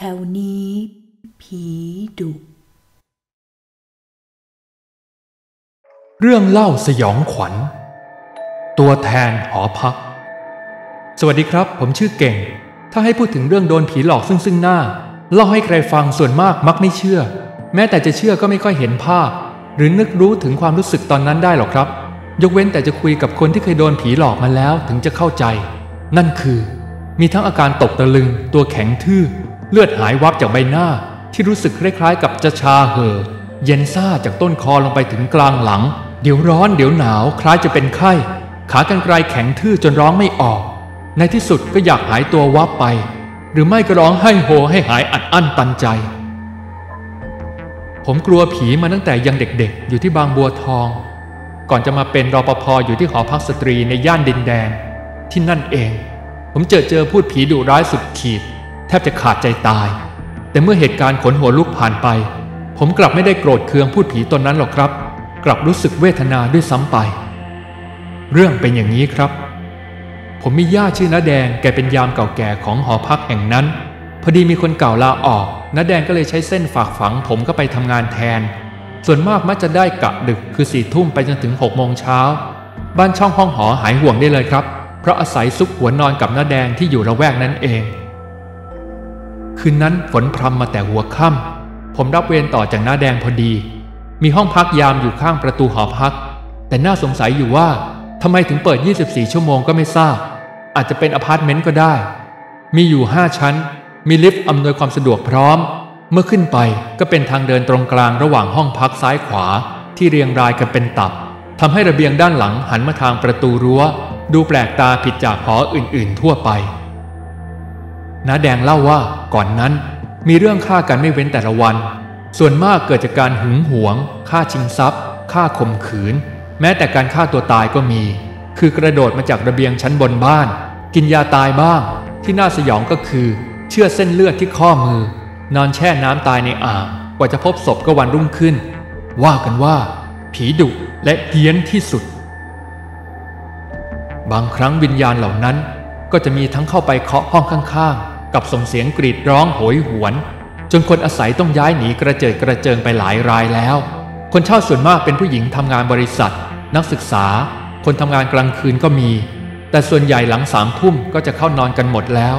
แถวนี้ ผีดุ เรื่องเล่าสยองขวัญ ตัวแทนหอพัก สวัสดีครับ ผมชื่อเก่ง ถ้าให้พูดถึงเรื่องโดนผีหลอกซึ่งซึ่งหน้า เล่าให้ใครฟังส่วนมากมักไม่เชื่อ แม้แต่จะเชื่อก็ไม่ค่อยเห็นภาพ หรือนึกรู้ถึงความรู้สึกตอนนั้นได้หรอกครับ ยกเว้นแต่จะคุยกับคนที่เคยโดนผีหลอกมาแล้วถึงจะเข้าใจ นั่นคือมีทั้งอาการตกตะลึง ตัวแข็งทื่อ เลือดหายวับจากใบหน้าที่รู้สึกคล้ายๆ กับจะชาเห่อเย็นซ่าจากต้นคอลงไปถึงกลางหลัง เดี๋ยวร้อนเดี๋ยวหนาวคล้ายจะเป็นไข้ ขากรรไกรแข็งทื่อจนร้องไม่ออก ในที่สุดก็อยากหายตัววับไป หรือไม่ก็ร้องให้โฮให้หายอัดอั้นตันใจ ผมกลัวผีมาตั้งแต่ยังเด็กๆ อยู่ที่บางบัวทอง ก่อนจะมาเป็นรปภอยู่ที่หอพักสตรีในย่านดินแดง ที่นั่นเอง ผมเจอเจอพูดผีดุร้ายสุดขีด แทบจะขาดใจตาย แต่เมื่อเหตุการณ์ขนหัวลุกผ่านไป ผมกลับไม่ได้โกรธเคืองพูดผีตนนั้นหรอกครับ กลับรู้สึกเวทนาด้วยซ้ำไป เรื่องเป็นอย่างนี้ครับ ผมมีญาติชื่อน้าแดงแกเป็นยามเก่าแก่ของหอพักแห่งนั้น พอดีมีคนเก่าลาออกน้าแดงก็เลยใช้เส้นฝากฝัง ผมก็ไปทำงานแทน ส่วนมากมักจะได้กะดึกคือสี่ทุ่มไปจนถึงหกโมงเช้าบ้านช่องห้องหอหายห่วงได้เลยครับ เพราะอาศัยซุกหัวนอนกับน้าแดงที่อยู่ระแวกนั้นเอง คืนนั้นฝนพรำมาแต่หัวค่ำผมรับเวรต่อจากน้าแดงพอดี มีห้องพักยามอยู่ข้างประตูหอพัก แต่น่าสงสัยอยู่ว่าทำไมถึงเปิด 24 ชั่วโมงก็ไม่ทราบ อาจจะเป็นอพาร์ตเมนต์ก็ได้ มีอยู่ 5 ชั้น มีลิฟต์อำนวยความสะดวกพร้อม เมื่อขึ้นไปก็เป็นทางเดินตรงกลางระหว่างห้องพักซ้ายขวาที่เรียงรายกันเป็นตับทำให้ระเบียงด้านหลังหันมาทางประตูรั้ว ดูแปลกตาผิดจากหออื่นๆ ทั่วไป น้าแดงเล่าว่าก่อนนั้น มีเรื่องฆ่ากันไม่เว้นแต่ละวัน ส่วนมากเกิดจากการหึงหวงฆ่าชิงทรัพย์ฆ่าข่มขืน แม้แต่การฆ่าตัวตายก็มี คือกระโดดมาจากระเบียงชั้นบนบ้าน กินยาตายบ้าง ที่น่าสยองก็คือ เชื่อเส้นเลือดที่ข้อมือ นอนแช่น้ำตายในอ่างกว่าจะพบศพก็วันรุ่งขึ้น ว่ากันว่า ผีดุและเฮี้ยนที่สุด บางครั้งวิญญาณเหล่านั้นก็จะมีทั้งเข้าไปเคาะห้องข้างๆ กับส่งเสียงกรีดร้องโหยหวน จนคนอาศัยต้องย้ายหนีกระเจิดกระเจิงไปหลายรายแล้ว คนเช่าส่วนมากเป็นผู้หญิงทำงานบริษัท นักศึกษา คนทำงานกลางคืนก็มี แต่ส่วนใหญ่หลังสามทุ่มก็จะเข้านอนกันหมดแล้ว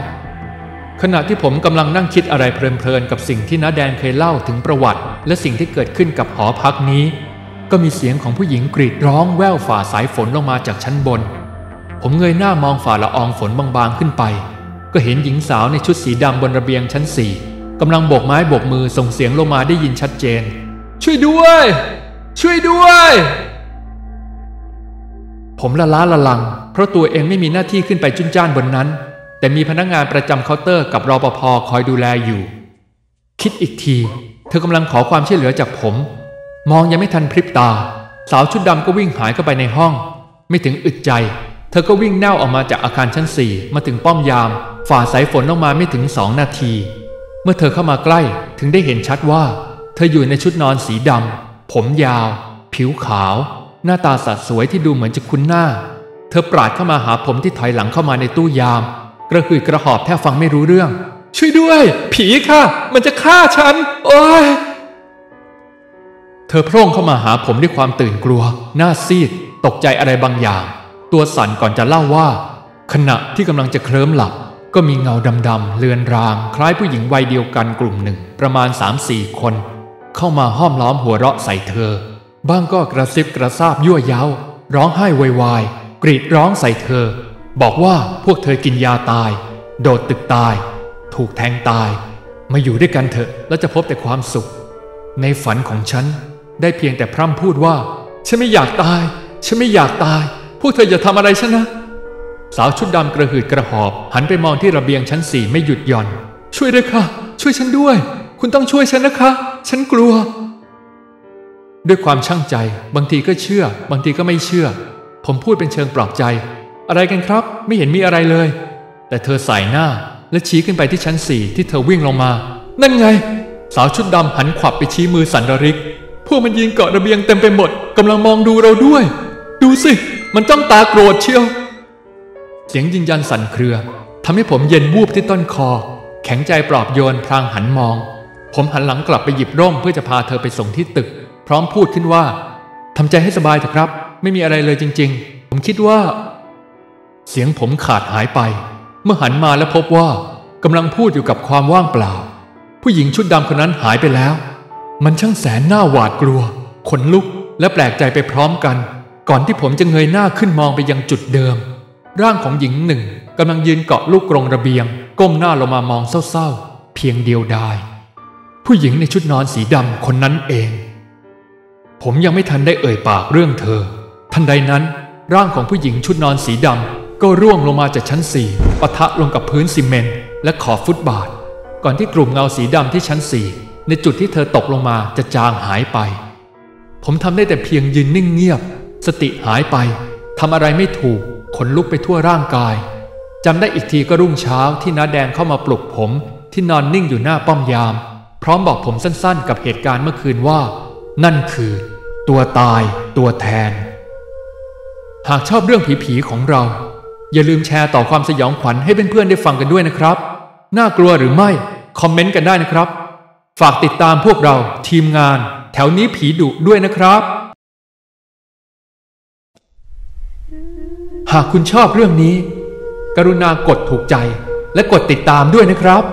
ขณะที่ผมกำลังนั่งคิดอะไรเพลินๆกับสิ่งที่น้าแดงเคยเล่าถึงประวัติ และสิ่งที่เกิดขึ้นกับหอพักนี้ ก็มีเสียงของผู้หญิงกรีดร้องแว่วฝ่าสายฝนลงมาจากชั้นบน ผมเงยหน้ามองฝ่าละอองฝนบางๆขึ้นไป ก็เห็นหญิงสาวในชุดสีดำบนระเบียงชั้นสี่กำลังโบกไม้โบกมือส่งเสียงลงมาได้ยินชัดเจน ช่วยด้วย ช่วยด้วย ผมละล้าละลัง เพราะตัวเองไม่มีหน้าที่ขึ้นไปจุ้นจ้านบนนั้น แต่มีพนักงานประจำเคาน์เตอร์กับรอปภคอยดูแลอยู่ คิดอีกที เธอกำลังขอความช่วยเหลือจากผม มองยังไม่ทันพริบตา สาวชุดดำก็วิ่งหายเข้าไปในห้อง ไม่ถึงอึดใจ เธอก็วิ่งแน่บออกมาจากอาคารชั้นสี่มาถึงป้อมยาม ฝ่าสายฝนลงมาไม่ถึงสองนาที เมื่อเธอเข้ามาใกล้ถึงได้เห็นชัดว่า เธออยู่ในชุดนอนสีดำผมยาว ผิวขาว หน้าตาสัดสวยที่ดูเหมือนจะคุ้นหน้า เธอปราดเข้ามาหาผมที่ถอยหลังเข้ามาในตู้ยาม กระหืดกระหอบแทบฟังไม่รู้เรื่อง ช่วยด้วย ผีค่ะ มันจะฆ่าฉัน โอ้ยเธอโพร่งเข้ามาหาผมด้วยความตื่นกลัว หน้าซีด ตกใจอะไรบางอย่าง ตัวสั่นก่อนจะเล่าว่า ขณะที่กำลังจะเคลิ้มหลับ ก็มีเงาดำๆเลือนราง คล้ายผู้หญิงวัยเดียวกันกลุ่มหนึ่งประมาณ 3-4 คน เข้ามาห้อมล้อมหัวเราะใส่เธอ บ้างก็กระซิบกระซาบยั่วเย้า ร้องไห้วายวายกรีดร้องใส่เธอ บอกว่าพวกเธอกินยาตาย โดดตึกตาย ถูกแทงตาย มาอยู่ด้วยกันเถอะแล้วจะพบแต่ความสุข ในฝันของฉันได้เพียงแต่พร่ำพูดว่า ฉันไม่อยากตาย ฉันไม่อยากตาย พวกเธออย่าทำอะไรฉันนะ สาวชุดดำกระหืดกระหอบ หันไปมองที่ระเบียงชั้นสี่ไม่หยุดหย่อน ช่วยด้วยค่ะ ช่วยฉันด้วย คุณต้องช่วยฉันนะคะ ฉันกลัว ด้วยความช่างใจ บางทีก็เชื่อ บางทีก็ไม่เชื่อ ผมพูดเป็นเชิงปลอบใจ อะไรกันครับ ไม่เห็นมีอะไรเลย แต่เธอสายหน้าและชี้ขึ้นไปที่ชั้นสี่ที่เธอวิ่งลงมา นั่นไง สาวชุดดำหันขวับไปชี้มือสันดริก พวกมันยิงเกาะระเบียงเต็มไปหมดกำลังมองดูเราด้วย ดูสิ มันจ้องตาโกรธเชียว เสียงยืนยันสั่นเครือทำให้ผมเย็นวูบที่ต้นคอแขข็งใจปลอบโยนพลางหันมอง ผมหันหลังกลับไปหยิบร่มเพื่อจะพาเธอไปส่งที่ตึก พร้อมพูดขึ้นว่าทำใจให้สบายเถอะครับ ไม่มีอะไรเลยจริง ๆ ผมคิดว่า เสียงผมขาดหายไป เมื่อหันมาและพบว่ากำลังพูดอยู่กับความว่างเปล่า ผู้หญิงชุดดำคนนั้นหายไปแล้ว มันช่างแสนน่าหวาดกลัว ขนลุกและแปลกใจไปพร้อมกัน ก่อนที่ผมจะเงยหน้าขึ้นมองไปยังจุดเดิม ร่างของหญิงหนึ่งกำลังยืนเกาะลูกกรงระเบียง ก้มหน้าลงมามองเศร้าๆ เพียงเดียวดาย ผู้หญิงในชุดนอนสีดำคนนั้นเอง ผมยังไม่ทันได้เอ่ยปากเรื่องเธอ ทันใดนั้น ร่างของผู้หญิงชุดนอนสีดำก็ร่วงลงมาจากชั้นสี่ปะทะลงกับพื้นซีเมนต์และขอบฟุตบาท ก่อนที่กลุ่มเงาสีดำที่ชั้นสี่ในจุดที่เธอตกลงมาจะจางหายไป ผมทำได้แต่เพียงยืนนิ่งเงียบ สติหายไปทำอะไรไม่ถูกขนลุกไปทั่วร่างกายจำได้อีกทีก็รุ่งเช้าที่น้าแดงเข้ามาปลุกผมที่นอนนิ่งอยู่หน้าป้อมยาม พร้อมบอกผมสั้นๆ กับเหตุการณ์เมื่อคืนว่า นั่นคือ ตัวตาย ตัวแทน หากชอบเรื่องผีๆของเรา อย่าลืมแชร์ต่อความสยองขวัญให้เพื่อนๆได้ฟังกันด้วยนะครับ น่ากลัวหรือไม่ คอมเมนต์กันได้นะครับ ฝากติดตามพวกเราทีมงาน แถวนี้ผีดุด้วยนะครับ หากคุณชอบเรื่องนี้ กรุณากดถูกใจและกดติดตามด้วยนะครับ